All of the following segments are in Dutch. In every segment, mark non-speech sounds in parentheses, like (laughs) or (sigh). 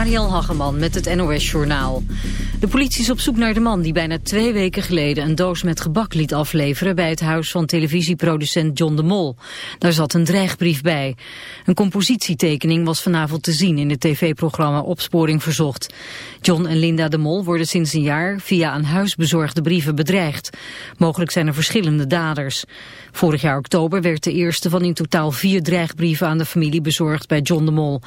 Mariel Hageman met het NOS Journaal. De politie is op zoek naar de man die bijna twee weken geleden een doos met gebak liet afleveren bij het huis van televisieproducent John de Mol. Daar zat een dreigbrief bij. Een compositietekening was vanavond te zien in het tv-programma Opsporing Verzocht. John en Linda de Mol worden sinds een jaar via aan huis bezorgde brieven bedreigd. Mogelijk zijn er verschillende daders. Vorig jaar oktober werd de eerste van in totaal vier dreigbrieven aan de familie bezorgd bij John de Mol.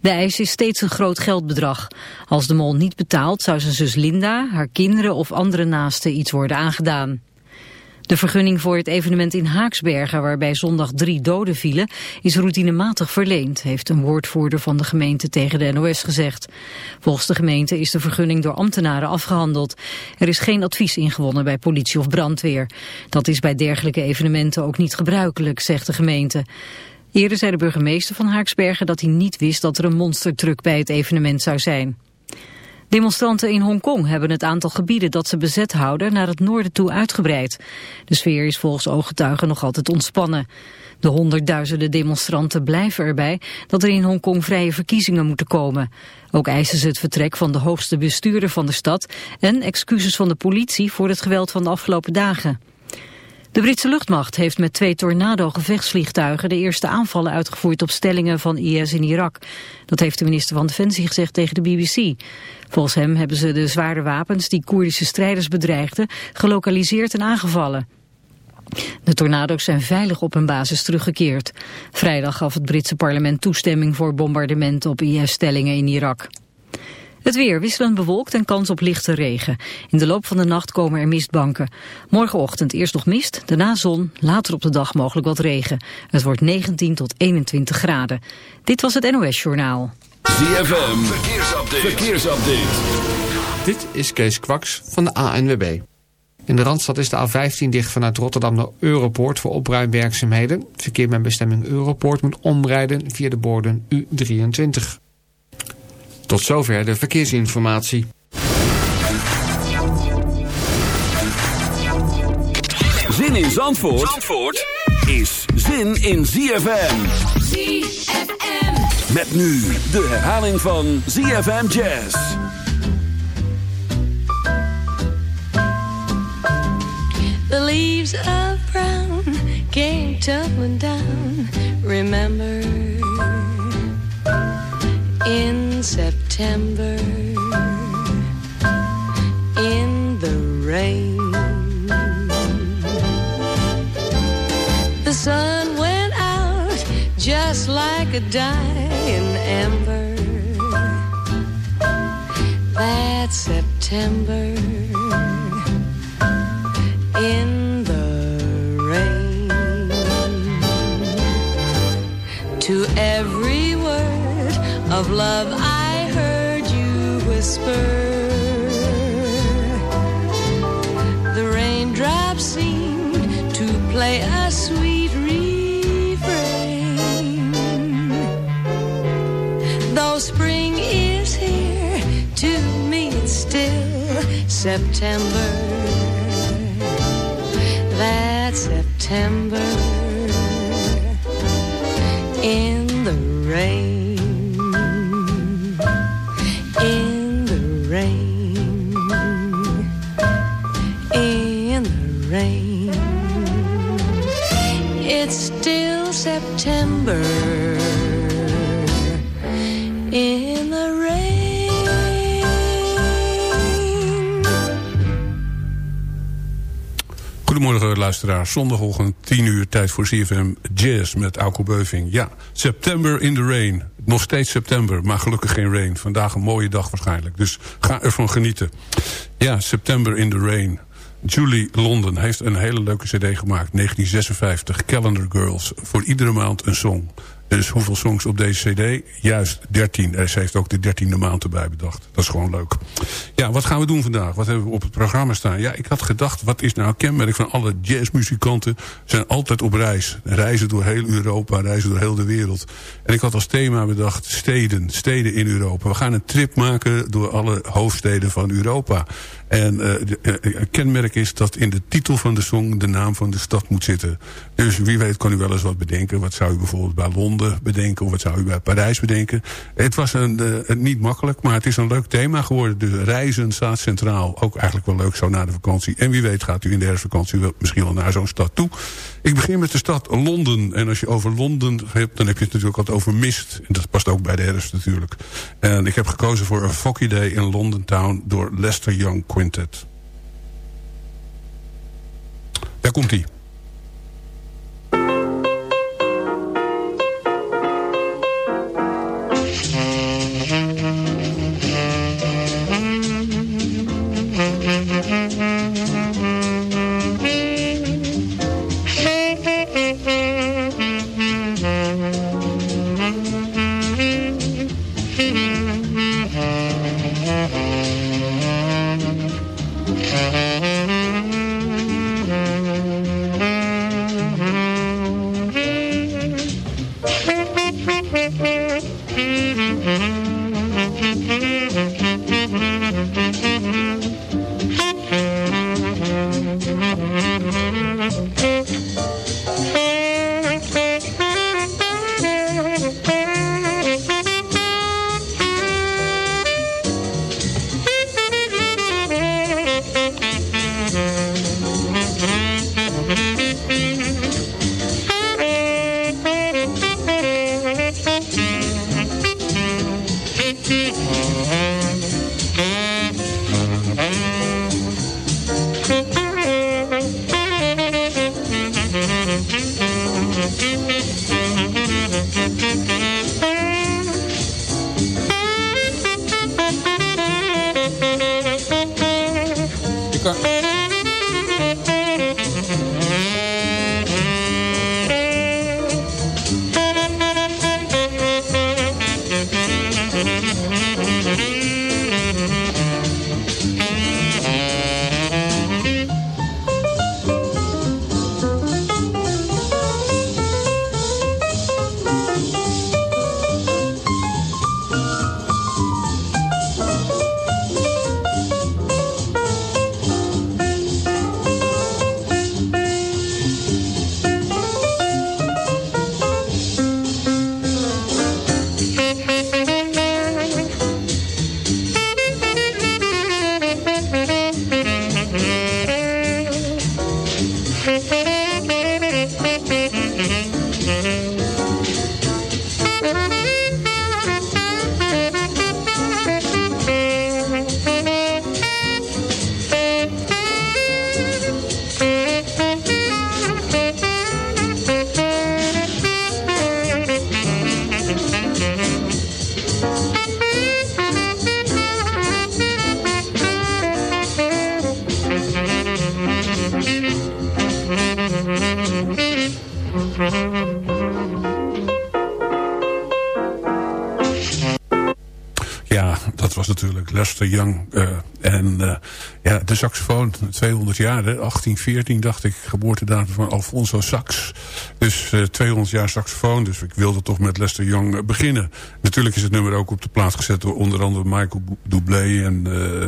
De eis is steeds een groot geldbedrag. Als de mol niet betaalt zou zijn zus Linda, haar kinderen of andere naasten iets worden aangedaan. De vergunning voor het evenement in Haaksbergen, waarbij zondag drie doden vielen, is routinematig verleend, heeft een woordvoerder van de gemeente tegen de NOS gezegd. Volgens de gemeente is de vergunning door ambtenaren afgehandeld. Er is geen advies ingewonnen bij politie of brandweer. Dat is bij dergelijke evenementen ook niet gebruikelijk, zegt de gemeente. Eerder zei de burgemeester van Haaksbergen dat hij niet wist dat er een monstertruck bij het evenement zou zijn. Demonstranten in Hongkong hebben het aantal gebieden dat ze bezet houden naar het noorden toe uitgebreid. De sfeer is volgens ooggetuigen nog altijd ontspannen. De honderdduizenden demonstranten blijven erbij dat er in Hongkong vrije verkiezingen moeten komen. Ook eisen ze het vertrek van de hoogste bestuurder van de stad en excuses van de politie voor het geweld van de afgelopen dagen. De Britse luchtmacht heeft met twee tornado-gevechtsvliegtuigen de eerste aanvallen uitgevoerd op stellingen van IS in Irak. Dat heeft de minister van Defensie gezegd tegen de BBC. Volgens hem hebben ze de zware wapens die Koerdische strijders bedreigden gelokaliseerd en aangevallen. De tornado's zijn veilig op hun basis teruggekeerd. Vrijdag gaf het Britse parlement toestemming voor bombardementen op IS-stellingen in Irak. Het weer wisselend bewolkt en kans op lichte regen. In de loop van de nacht komen er mistbanken. Morgenochtend eerst nog mist, daarna zon, later op de dag mogelijk wat regen. Het wordt 19 tot 21 graden. Dit was het NOS Journaal. ZFM, verkeersupdate. verkeersupdate. Dit is Kees Kwaks van de ANWB. In de Randstad is de A15 dicht vanuit Rotterdam naar Europoort voor opruimwerkzaamheden. Verkeer met bestemming Europoort moet omrijden via de borden U23. Tot zover de verkeersinformatie. Zin in Zandvoort, Zandvoort is zin in ZFM. ZFM. Met nu de herhaling van ZFM Jazz. The leaves of brown came tumbling down. Remember in September in the rain. The sun just like a dying ember. That September in the rain. To every word of love I heard you whisper. The raindrops seemed to play September. That September in the rain. Zondagochtend 10 uur tijd voor CFM Jazz met Auko Beuving. Ja, September in the Rain. Nog steeds september, maar gelukkig geen rain. Vandaag een mooie dag waarschijnlijk. Dus ga ervan genieten. Ja, September in the Rain. Julie London heeft een hele leuke cd gemaakt. 1956, Calendar Girls. Voor iedere maand een song. Dus hoeveel songs op deze cd? Juist 13. En ze heeft ook de dertiende maand erbij bedacht. Dat is gewoon leuk. Ja, wat gaan we doen vandaag? Wat hebben we op het programma staan? Ja, ik had gedacht, wat is nou kenmerk van alle jazzmuzikanten? zijn altijd op reis. Reizen door heel Europa, reizen door heel de wereld. En ik had als thema bedacht steden. Steden in Europa. We gaan een trip maken door alle hoofdsteden van Europa. En uh, een kenmerk is dat in de titel van de song de naam van de stad moet zitten. Dus wie weet kan u wel eens wat bedenken. Wat zou u bijvoorbeeld bij Londen bedenken? Of wat zou u bij Parijs bedenken? Het was een, uh, niet makkelijk, maar het is een leuk thema geworden. Dus reizen staat centraal. Ook eigenlijk wel leuk zo na de vakantie. En wie weet gaat u in de herfstvakantie misschien wel naar zo'n stad toe. Ik begin met de stad Londen. En als je over Londen hebt, dan heb je het natuurlijk altijd over mist. En dat past ook bij de herfst natuurlijk. En ik heb gekozen voor A Foggy Day in London Town door Lester Young Quintet. Daar komt Lester Young. Uh, en uh, ja, de saxofoon, 200 jaar, 1814 dacht ik, geboortedatum van Alfonso Sax. Dus uh, eh, 200 jaar saxofoon, dus ik wilde toch met Lester Young beginnen. Natuurlijk is het nummer ook op de plaats gezet door onder andere Michael Doublé en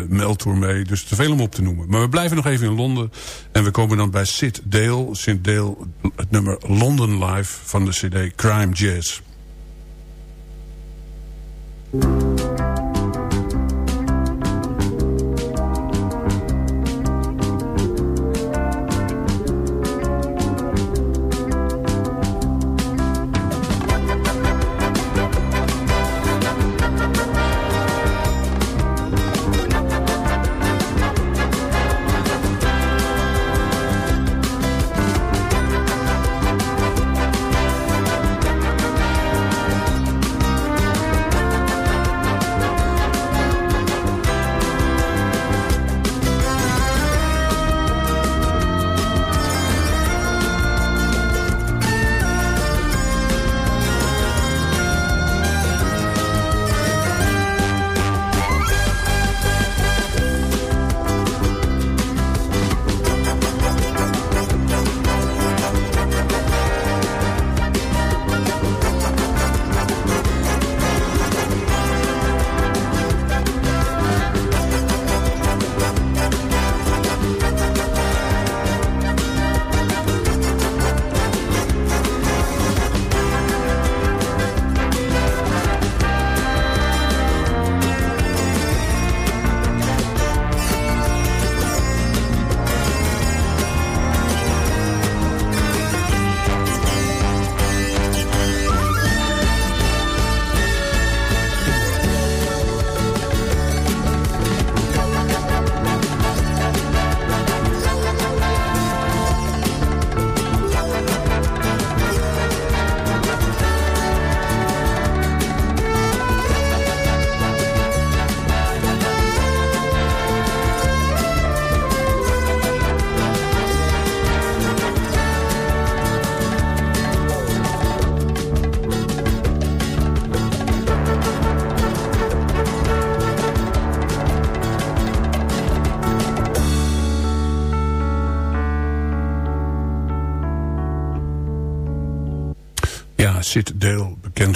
Mel Tormé. Dus te veel om op te noemen. Maar we blijven nog even in Londen. En we komen dan bij Sid Dale. Sid Dale, het nummer London Live van de cd Crime Jazz.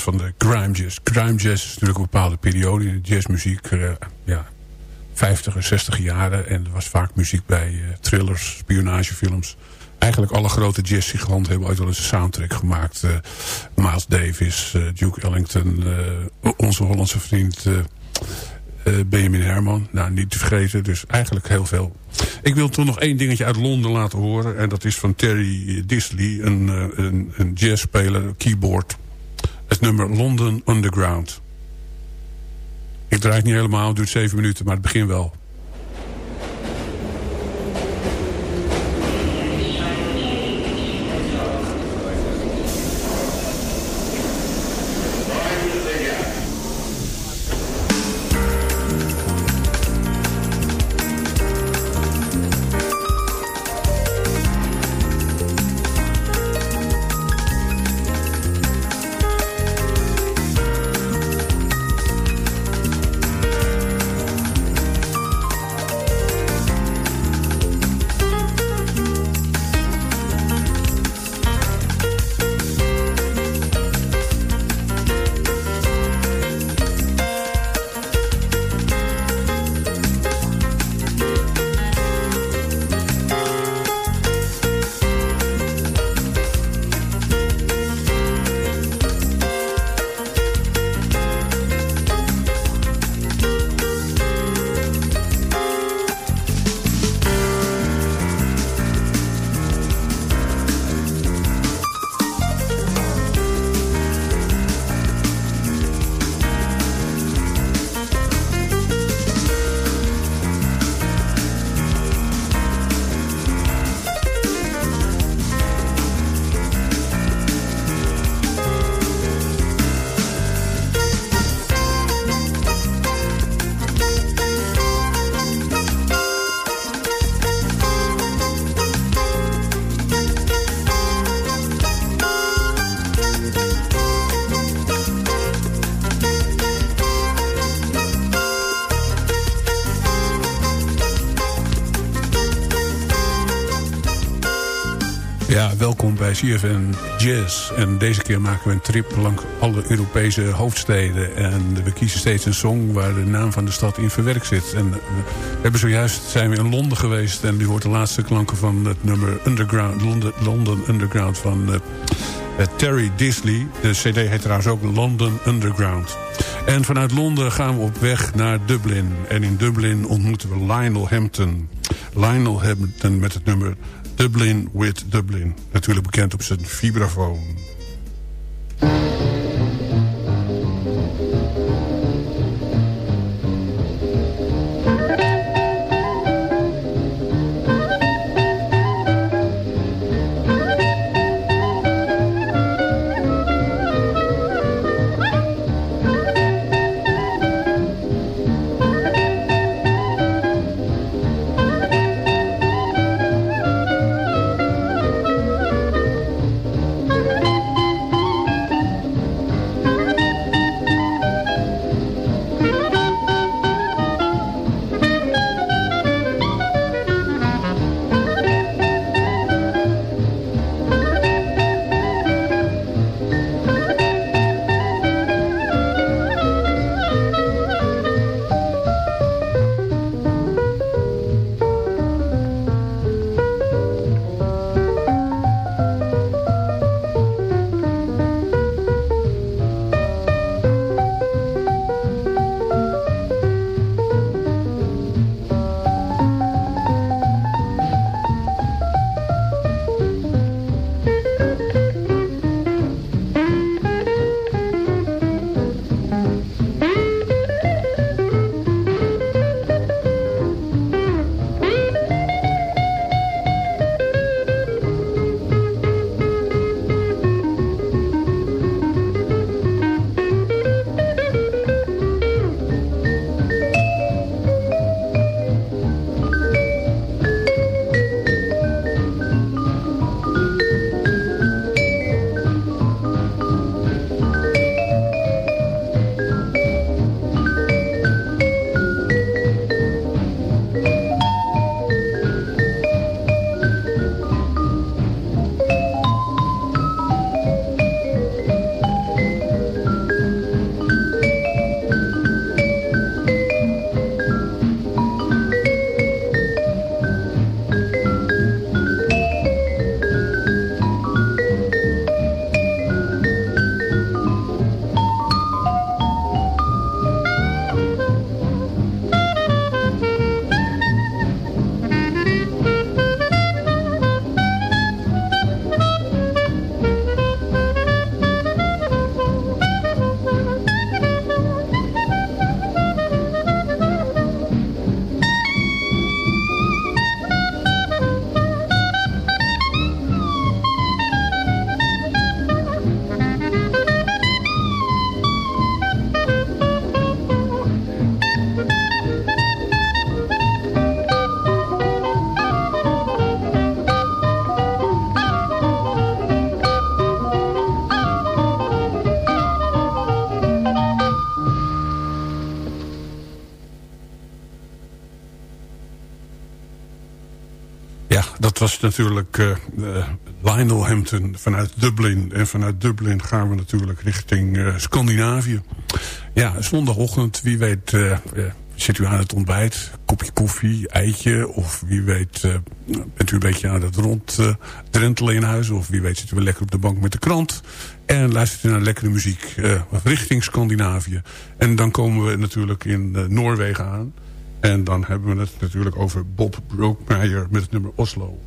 Van de grime jazz. Grime jazz is natuurlijk een bepaalde periode in de jazzmuziek. Uh, ja, 50 en 60 jaren. En er was vaak muziek bij uh, thrillers, spionagefilms. Eigenlijk alle grote jazzgiganten hebben ooit wel eens een soundtrack gemaakt. Uh, Miles Davis, Duke Ellington, onze Hollandse vriend Benjamin Herman. Nou, niet te vergeten, dus eigenlijk heel veel. Ik wil toch nog één dingetje uit Londen laten horen. En dat is van Terry Disley, een, een, een jazzspeler, keyboard. Het nummer London Underground. Ik draai het niet helemaal, het duurt zeven minuten, maar het begin wel. Bij CFN Jazz. En deze keer maken we een trip langs alle Europese hoofdsteden. En we kiezen steeds een song waar de naam van de stad in verwerkt zit. En we hebben zojuist zijn we in Londen geweest. En u hoort de laatste klanken van het nummer Underground, London, London Underground van uh, Terry Disley. De cd heet trouwens ook London Underground. En vanuit Londen gaan we op weg naar Dublin. En in Dublin ontmoeten we Lionel Hampton. Lionel Hampton met het nummer Dublin with Dublin. Natuurlijk bekend op zijn vibrafoon. Dat was natuurlijk uh, Lionel Hampton vanuit Dublin. En vanuit Dublin gaan we natuurlijk richting uh, Scandinavië. Ja, zondagochtend, wie weet... Zit u aan het ontbijt, kopje koffie, eitje... of wie weet bent u een beetje aan het ronddrentelen in huis... of wie weet zit u wel lekker op de bank met de krant... en luistert u naar lekkere muziek richting Scandinavië. En dan komen we natuurlijk in Noorwegen aan... En dan hebben we het natuurlijk over Bob Brookmeyer met het nummer Oslo.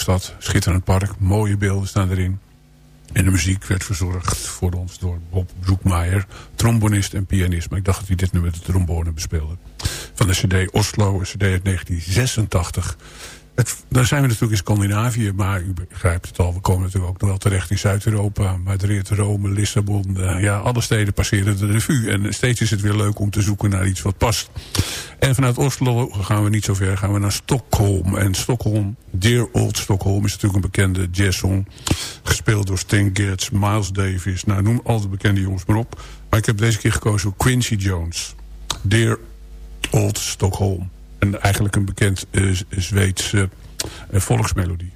Stad, schitterend park, mooie beelden staan erin. En de muziek werd verzorgd voor ons door Bob Broekmaier, trombonist en pianist. Maar ik dacht dat hij dit nu met de trombone bespeelde. Van de cd Oslo, een cd uit 1986. Het, daar zijn we natuurlijk in Scandinavië, maar u begrijpt het al. We komen natuurlijk ook nog wel terecht in Zuid-Europa. Madrid, Rome, Lissabon. Uh, ja, alle steden passeren de revue. En steeds is het weer leuk om te zoeken naar iets wat past. En vanuit Oslo gaan we niet zo ver. Gaan we naar Stockholm. En Stockholm, Dear Old Stockholm, is natuurlijk een bekende jazzsong. Gespeeld door Stan Getz, Miles Davis. Nou, noem al de bekende jongens maar op. Maar ik heb deze keer gekozen voor Quincy Jones. Dear Old Stockholm. En eigenlijk een bekend uh, Zweedse uh, volksmelodie.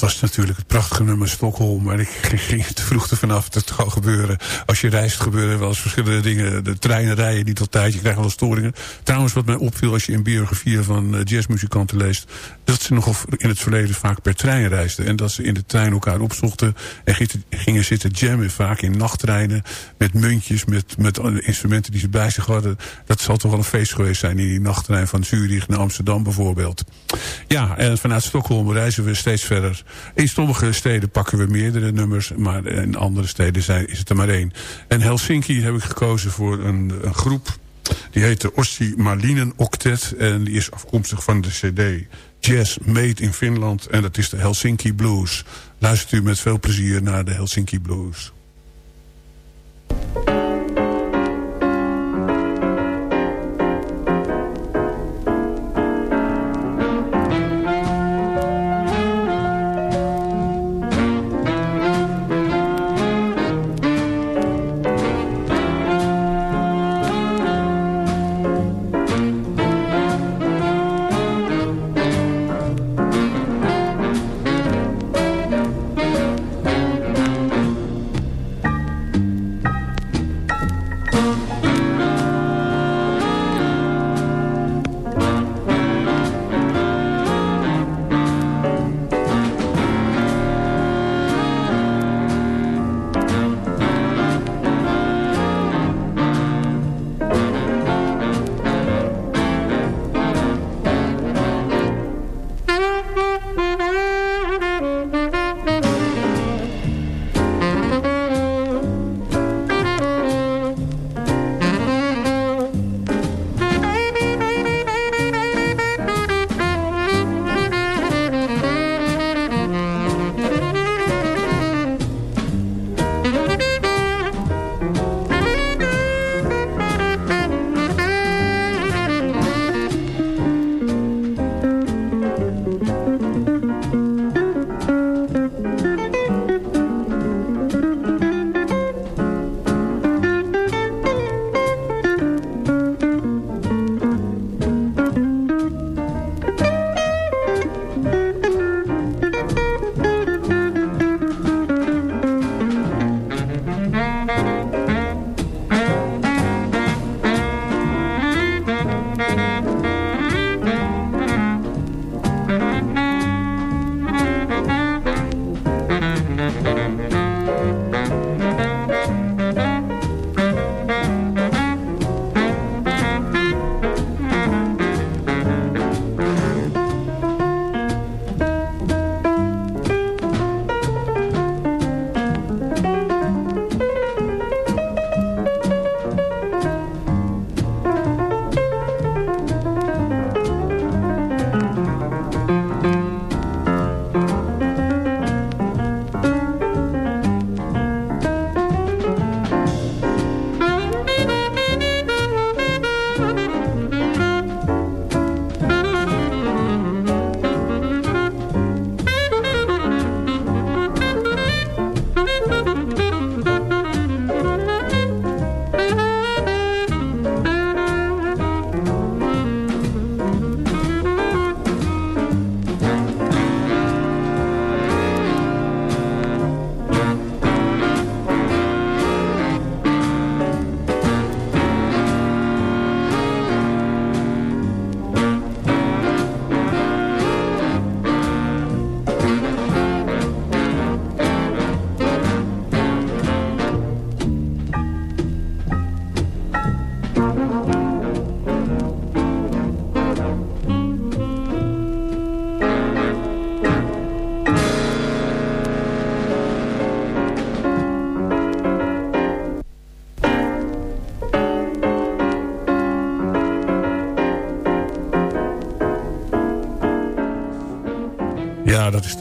Dat was natuurlijk het prachtige nummer Stockholm. En ik (laughs) ging te vroeg er vanaf. Het zou gebeuren. Als je reist gebeuren wel eens verschillende dingen. De treinen rijden niet altijd. Je krijgt wel storingen. Trouwens wat mij opviel als je in biografieën van eh, jazzmuzikanten leest. Dat ze nogal in het verleden vaak per trein reisden. En dat ze in de trein elkaar opzochten. En gingen zitten jammen. Vaak in nachttreinen. Met muntjes. Met, met instrumenten die ze bij zich hadden. Dat zal toch wel een feest geweest zijn. In die nachttrein van Zurich naar Amsterdam bijvoorbeeld. Ja, en vanuit Stockholm reizen we steeds verder. In sommige steden pakken we meerdere nummers, maar in andere steden zijn, is het er maar één. En Helsinki heb ik gekozen voor een, een groep. Die heet de Ossi Malinen Octet en die is afkomstig van de cd Jazz Made in Finland. En dat is de Helsinki Blues. Luistert u met veel plezier naar de Helsinki Blues.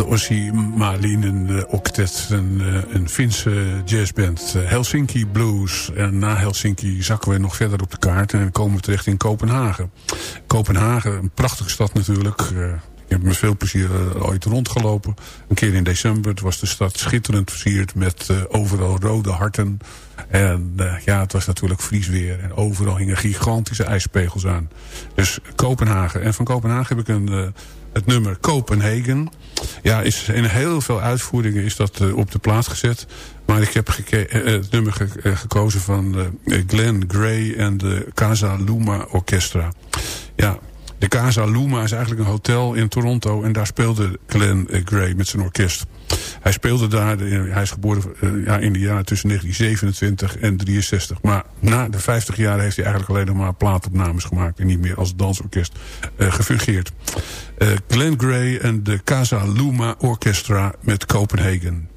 Ossi Malinen uh, Octet, een, uh, een Finse jazzband. Uh, Helsinki Blues. En na Helsinki zakken we nog verder op de kaart en komen we terecht in Kopenhagen. Kopenhagen, een prachtige stad natuurlijk. ik heb met veel plezier ooit rondgelopen. Een keer in december. Was de stad schitterend versierd met overal rode harten. En ja, het was natuurlijk vriesweer. En overal hingen gigantische ijspegels aan. Dus Kopenhagen. En van Kopenhagen heb ik een het nummer Copenhagen. Ja, is in heel veel uitvoeringen is dat uh, op de plaats gezet. Maar ik heb het nummer ge gekozen van Glenn Gray en de Casa Luma Orchestra. Ja, de Casa Luma is eigenlijk een hotel in Toronto. En daar speelde Glenn Gray met zijn orkest. Hij speelde daar, hij is geboren ja, in de jaren tussen 1927 en 63. Maar na de 50 jaar heeft hij eigenlijk alleen nog maar plaatopnames gemaakt. En niet meer als dansorkest uh, gefungeerd. Uh, Glenn Gray en de Casa Luma Orchestra met Copenhagen.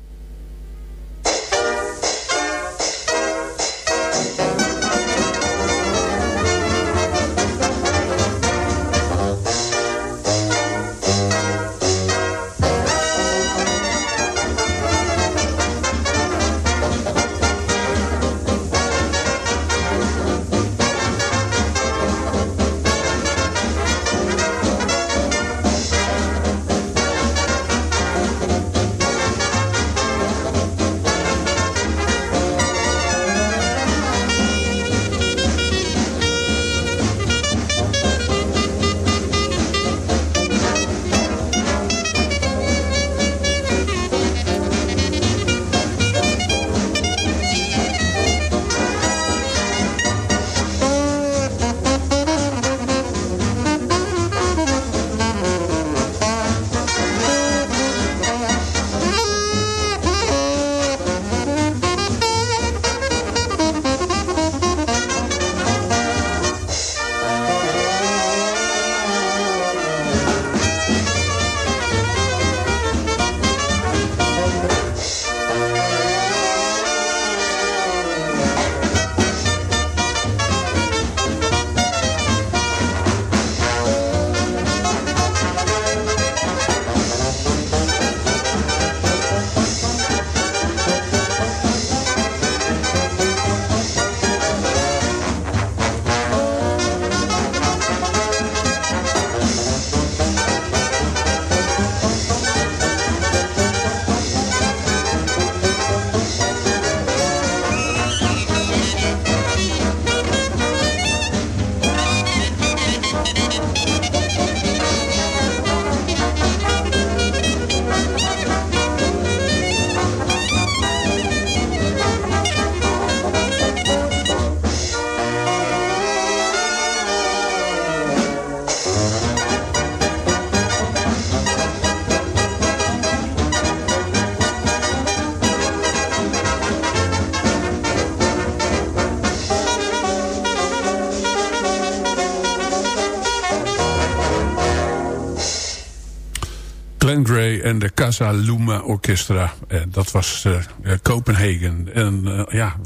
Casa Luma Orchestra. En dat was uh, Kopenhagen. En ja,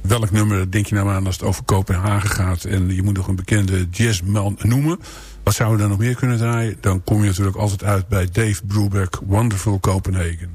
welk nummer denk je nou aan als het over Kopenhagen gaat... en je moet nog een bekende jazzman noemen... Wat zouden we dan nog meer kunnen draaien? Dan kom je natuurlijk altijd uit bij Dave Brubeck, Wonderful Copenhagen.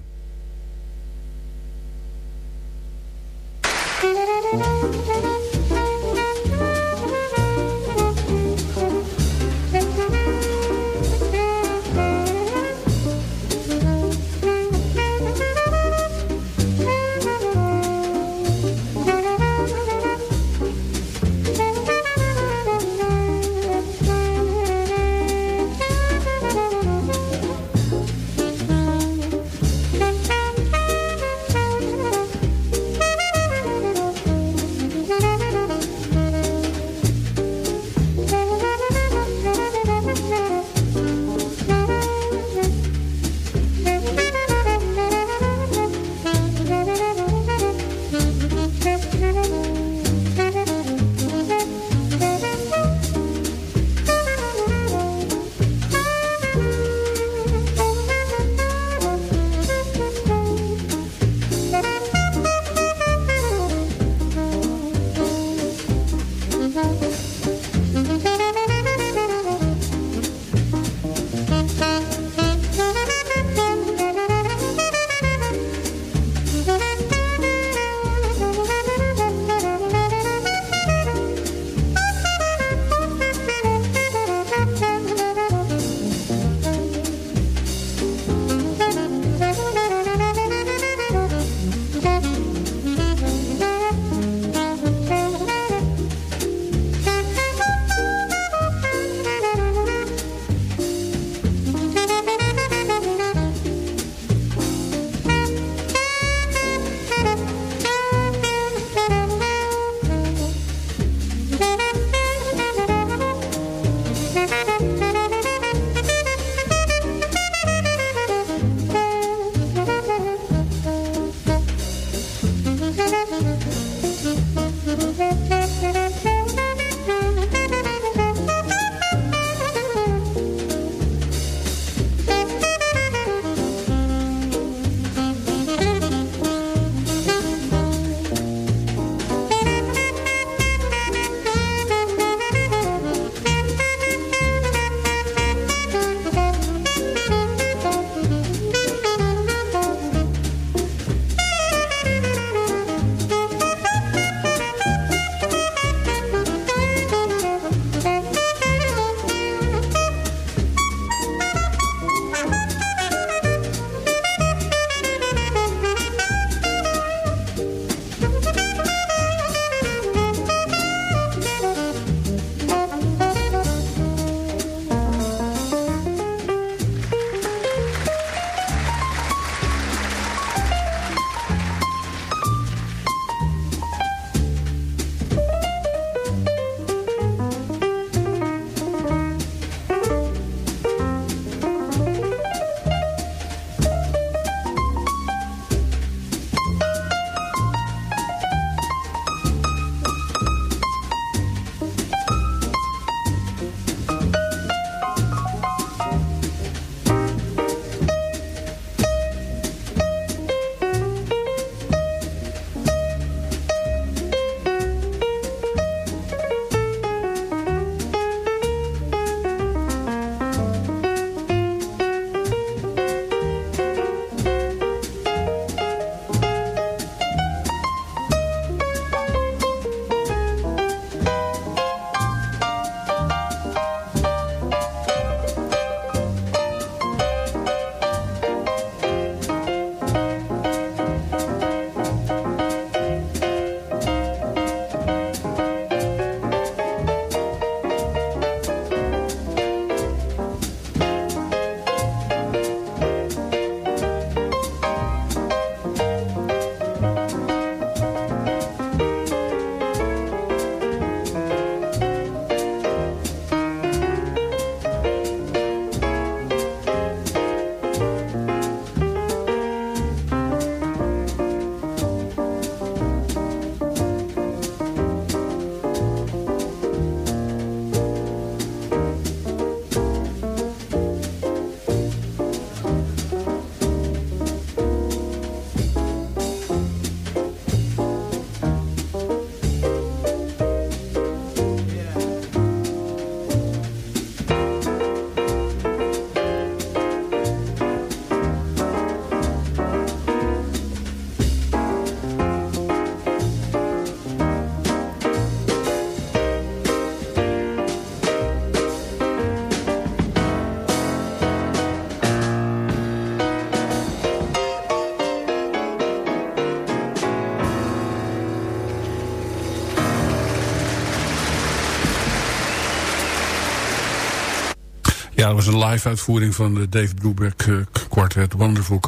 Dat was een live uitvoering van de Dave Brubeck Quartet Wonderful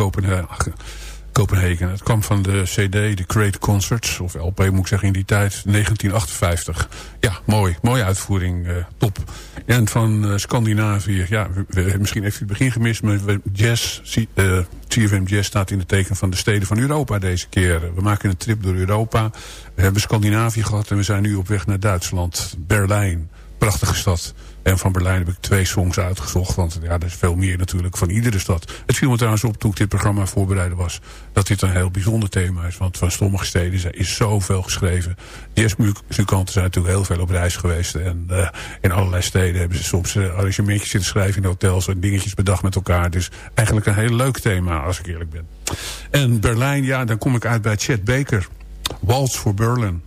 Copenhagen. Het kwam van de CD, de Great Concerts, of LP moet ik zeggen in die tijd, 1958. Ja, mooi. Mooie uitvoering. Uh, top. En van uh, Scandinavië, ja, we, misschien heeft u het begin gemist, maar jazz, uh, CFM Jazz staat in het teken van de steden van Europa deze keer. We maken een trip door Europa. We hebben Scandinavië gehad en we zijn nu op weg naar Duitsland. Berlijn, prachtige stad. En van Berlijn heb ik twee songs uitgezocht. Want ja, er is veel meer natuurlijk van iedere stad. Het viel me trouwens op toen ik dit programma voorbereiden was. Dat dit een heel bijzonder thema is. Want van sommige steden is zoveel geschreven. Jazzmuzikanten zijn natuurlijk heel veel op reis geweest. En uh, in allerlei steden hebben ze soms uh, arrangementjes zitten schrijven in hotels. En dingetjes bedacht met elkaar. Dus eigenlijk een heel leuk thema als ik eerlijk ben. En Berlijn, ja, dan kom ik uit bij Chet Baker. Waltz for Berlin.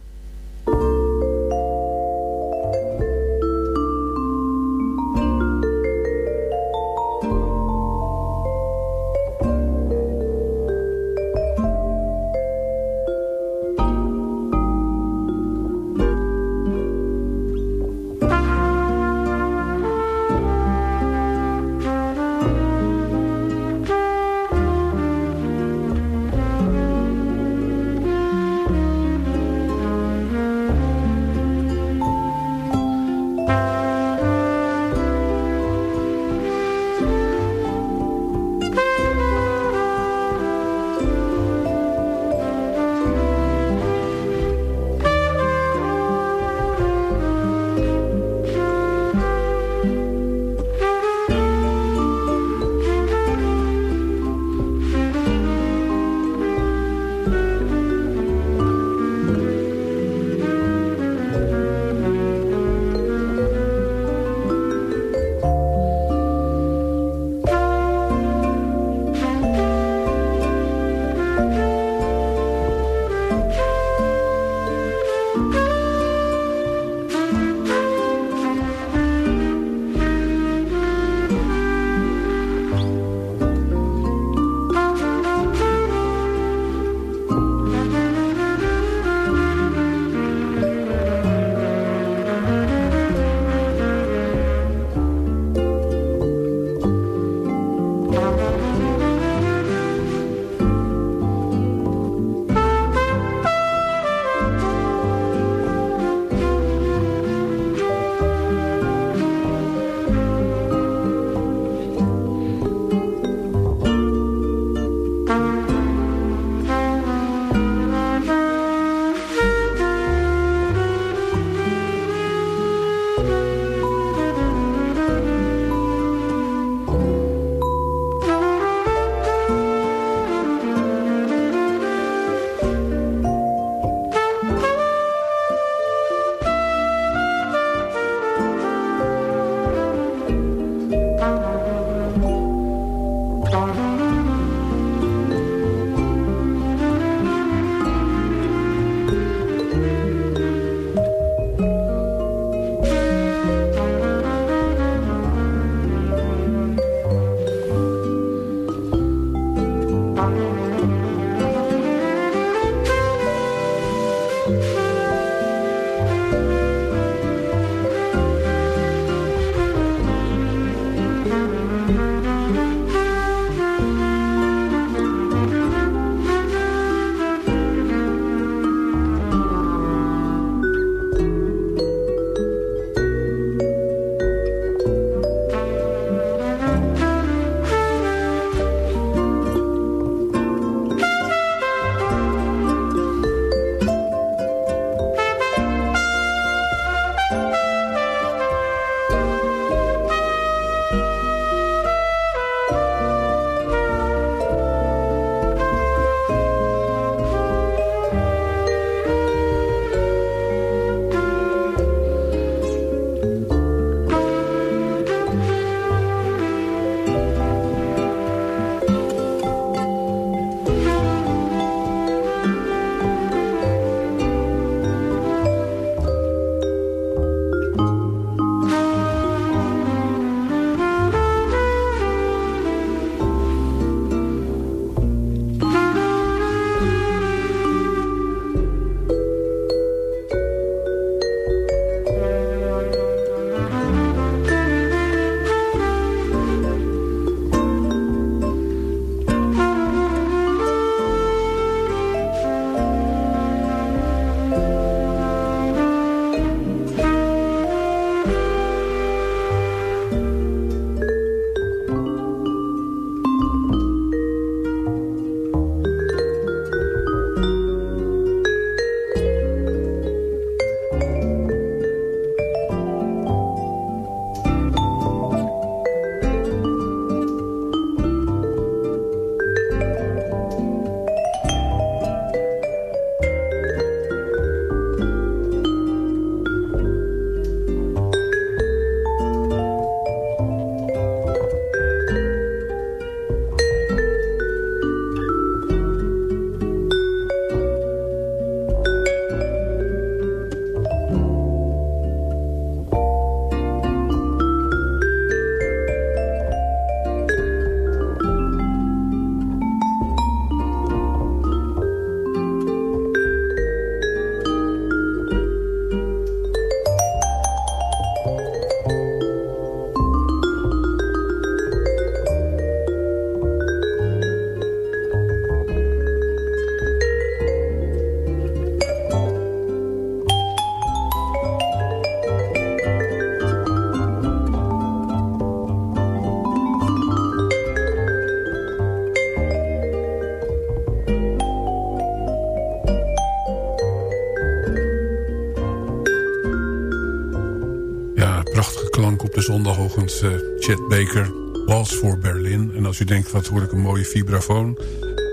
Chet Baker, Wals voor Berlin. En als u denkt, wat hoor ik een mooie vibrafoon...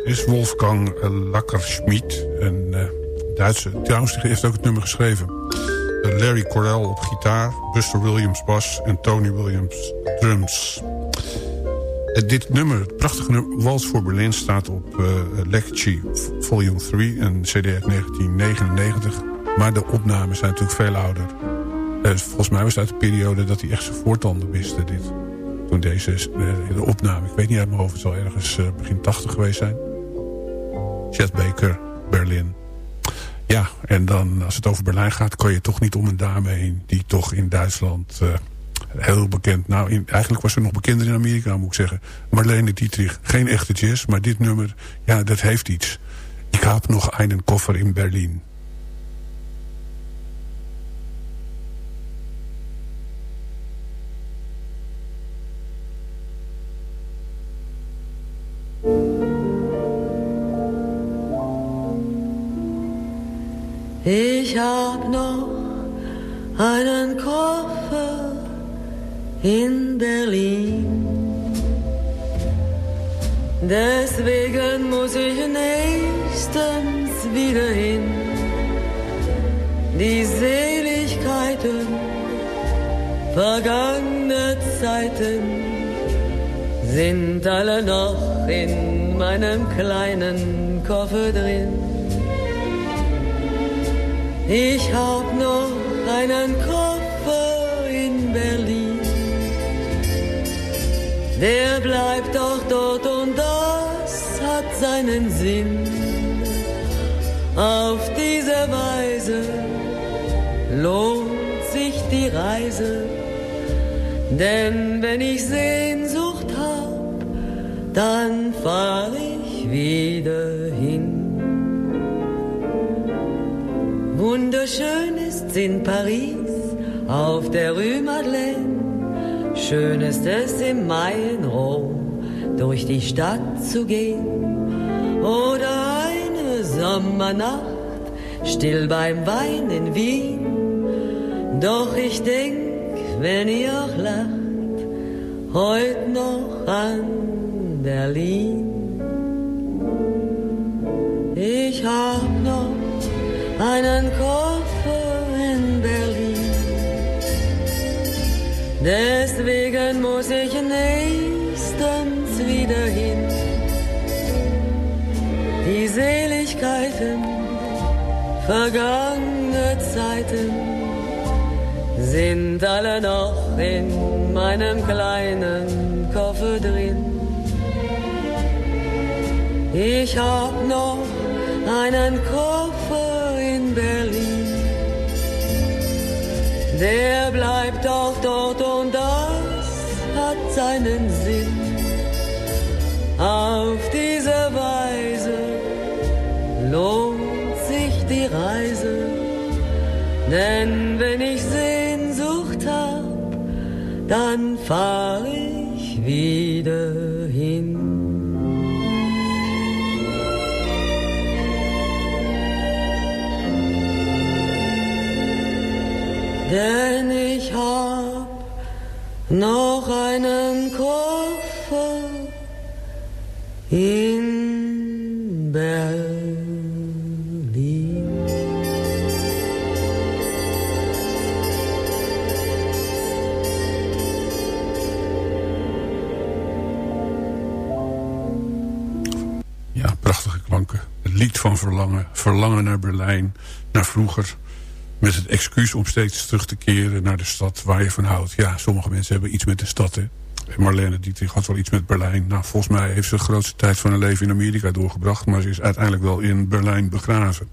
is Wolfgang Lackerschmidt, een uh, Duitse... Trouwens, die heeft ook het nummer geschreven. Uh, Larry Correll op gitaar, Buster Williams bas en Tony Williams drums. dit nummer, het prachtige nummer, Wals voor Berlin... staat op uh, Lecce Volume 3, een cd uit 1999... Maar de opnames zijn natuurlijk veel ouder. Uh, volgens mij was het uit de periode dat hij echt zijn voortanden wisten. Dit. Toen deze uh, de opname, ik weet niet uit mijn hoofd, het zal ergens uh, begin 80 geweest zijn. Chet Baker, Berlin. Ja, en dan als het over Berlijn gaat, kan je toch niet om een dame heen... die toch in Duitsland heel bekend... Nou, eigenlijk was ze nog bekender in Amerika, moet ik zeggen. Marlene Dietrich, geen echte jazz, maar dit nummer, ja, dat heeft iets. Ik heb nog een koffer in Berlin. In Berlin. Deswegen muss ich nächstens wieder hin. Die Seligkeiten vergangener Zeiten sind alle noch in meinem kleinen Koffer drin. Ich hab noch einen Koffer in Berlin. Der bleibt doch dort und das hat seinen Sinn. Auf diese Weise lohnt sich die Reise. Denn wenn ich Sehnsucht hab, dann fahr ich wieder hin. Wunderschön ist's in Paris auf der Rue Madeleine. Schön ist es im Mai in Rom durch die Stadt zu gehen. Oder eine Sommernacht still beim Wein in Wien. Doch ich denk, wenn ihr auch lacht, heut noch an Berlin. Ich hab noch einen Koffer in Berlin. Deswegen muss ich nächstens wieder hin. Die Seligkeiten vergangener Zeiten sind alle noch in meinem kleinen Koffer drin. Ich hab noch einen Koffer Berlin. Der bleibt auch dort und hat seinen Sinn. Auf diese Weise lohnt sich die Reise, denn wenn ich Sehnsucht hab, dann fahr ich wieder hin. denn ich hab noch einen Koffer in Berlin. Ja, prachtige klanken. Het lied van verlangen. Verlangen naar Berlijn, naar vroeger met het excuus om steeds terug te keren naar de stad waar je van houdt. Ja, sommige mensen hebben iets met de stad. Hè. Marlene Dietrich had wel iets met Berlijn. Nou, volgens mij heeft ze de grootste tijd van haar leven in Amerika doorgebracht. Maar ze is uiteindelijk wel in Berlijn begraven.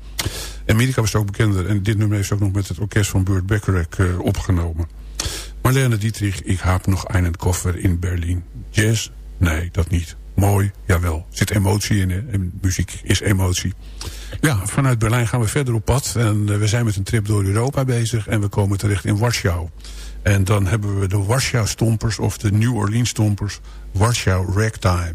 Amerika was ook bekender. En dit nummer heeft ze ook nog met het orkest van Burt Bacharach uh, opgenomen. Marlene Dietrich, ik heb nog een koffer in Berlijn. Jazz? Nee, dat niet. Mooi, jawel. Er zit emotie in. En muziek is emotie. Ja, vanuit Berlijn gaan we verder op pad. En eh, we zijn met een trip door Europa bezig. En we komen terecht in Warschau. En dan hebben we de Warschau Stompers of de New Orleans Stompers. Warschau Ragtime.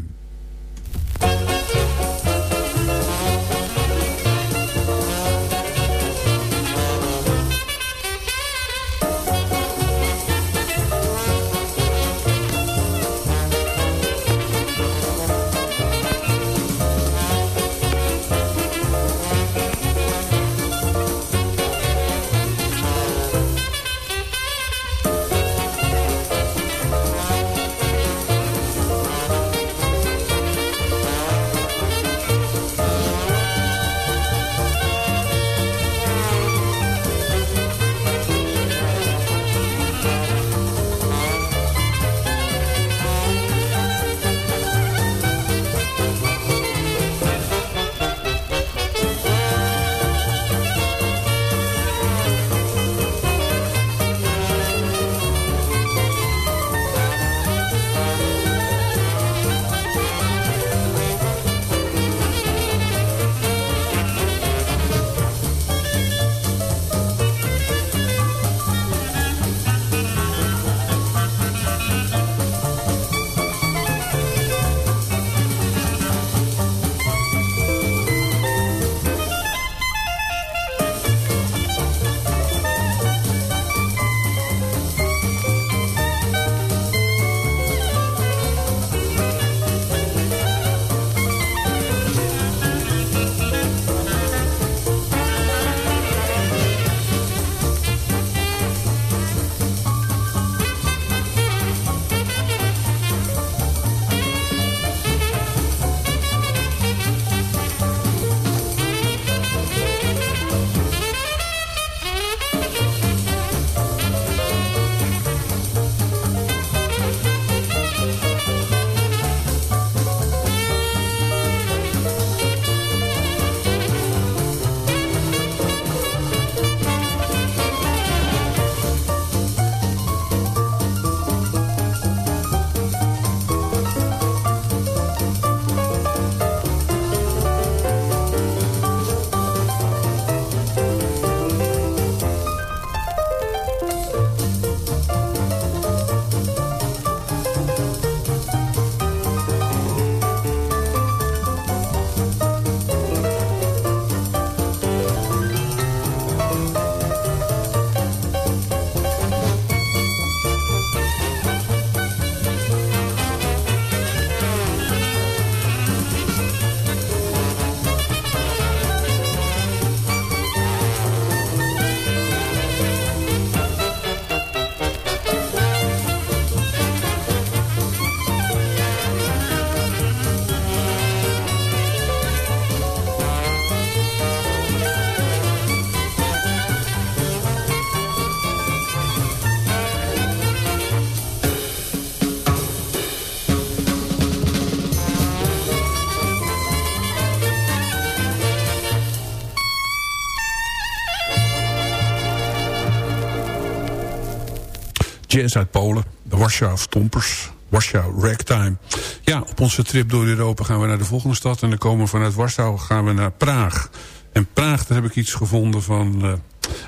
Jazz uit Polen. De Warschau Stompers. Warschau Ragtime. Ja, op onze trip door Europa gaan we naar de volgende stad. En dan komen we vanuit Warschau gaan we naar Praag. En Praag, daar heb ik iets gevonden van uh,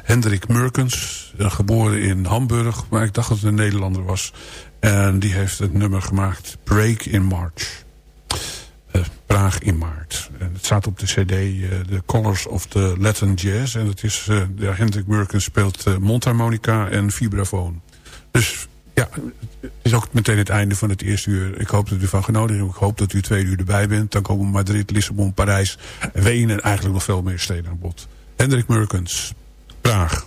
Hendrik Murkens. geboren in Hamburg, maar ik dacht dat het een Nederlander was. En die heeft het nummer gemaakt Break in March. Uh, Praag in maart. Het staat op de cd The Colors of the Latin Jazz. En het is, uh, Hendrik Murkens speelt mondharmonica en vibrafoon. Dus ja, het is ook meteen het einde van het eerste uur. Ik hoop dat u van genodigd hebt. Ik hoop dat u twee uur erbij bent. Dan komen Madrid, Lissabon, Parijs, Wenen en eigenlijk nog veel meer steden aan bod. Hendrik Murkens, Praag.